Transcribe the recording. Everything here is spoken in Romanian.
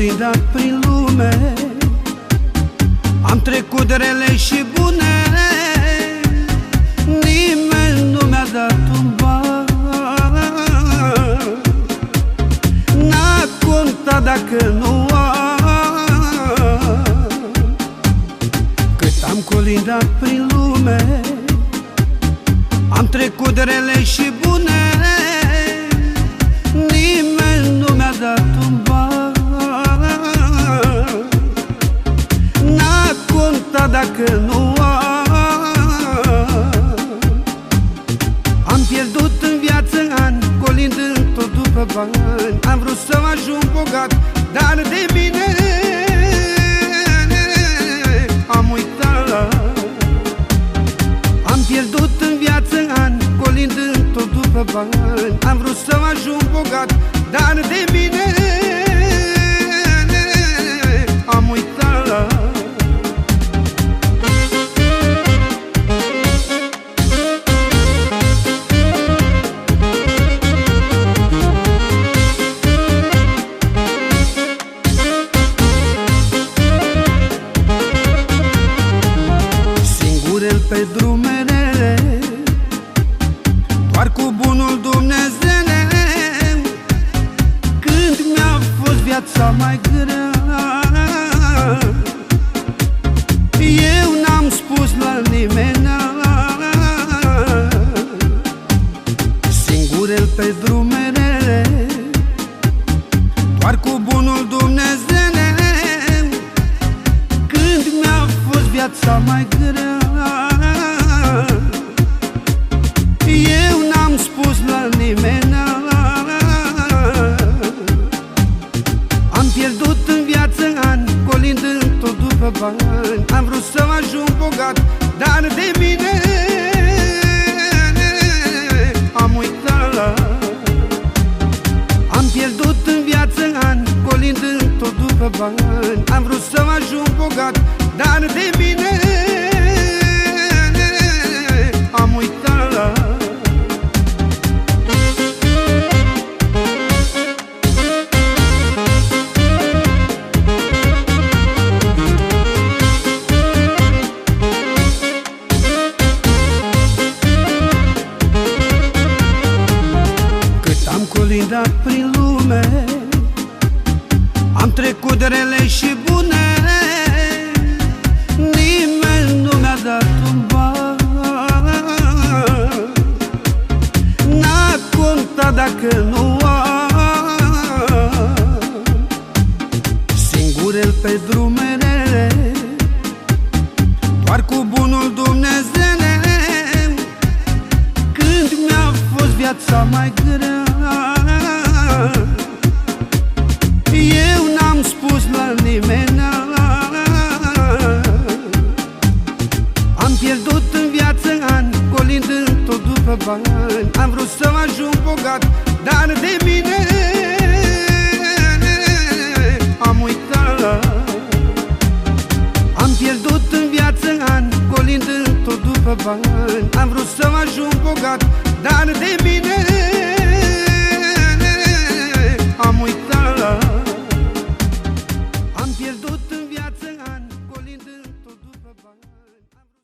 colindat prin lume. Am trecut de rele și bune. Nimeni nu mi-a dat un ban. N-a contat dacă nu am. Cât am colindat prin lume. Am trecut de rele și bune Dar de mine Am uitat. Am pierdut în viață ani Colindând tot după bani. Am vrut să ajung bogat Dar de mine Doar cu bunul Dumnezeu. Când mi-a fost viața mai grea Eu n-am spus la nimeni. Singur el pe drumele Doar cu bunul Dumnezeu. Când mi-a fost viața mai grea Colindând tot după bani. Am vrut să ajung bogat Dar de mine Am uitat. Am pierdut în viață ani Colindând tot după bani. Am vrut să ajung bogat Dar de mine colindat prin lume Am trecut rele și bune. Nimeni nu mi-a dat un ban. N-a contat dacă nu am. Singurel pe drum merele Doar cu bunul Dumnezeu. Viața mai grea pierdut în viață ani Colind tot după bani. Am vrut să ajung bogat Dar de mine Am uitat. Am pierdut în viață ani Colind tot după bani. Am vrut să ajung bogat Dar de mine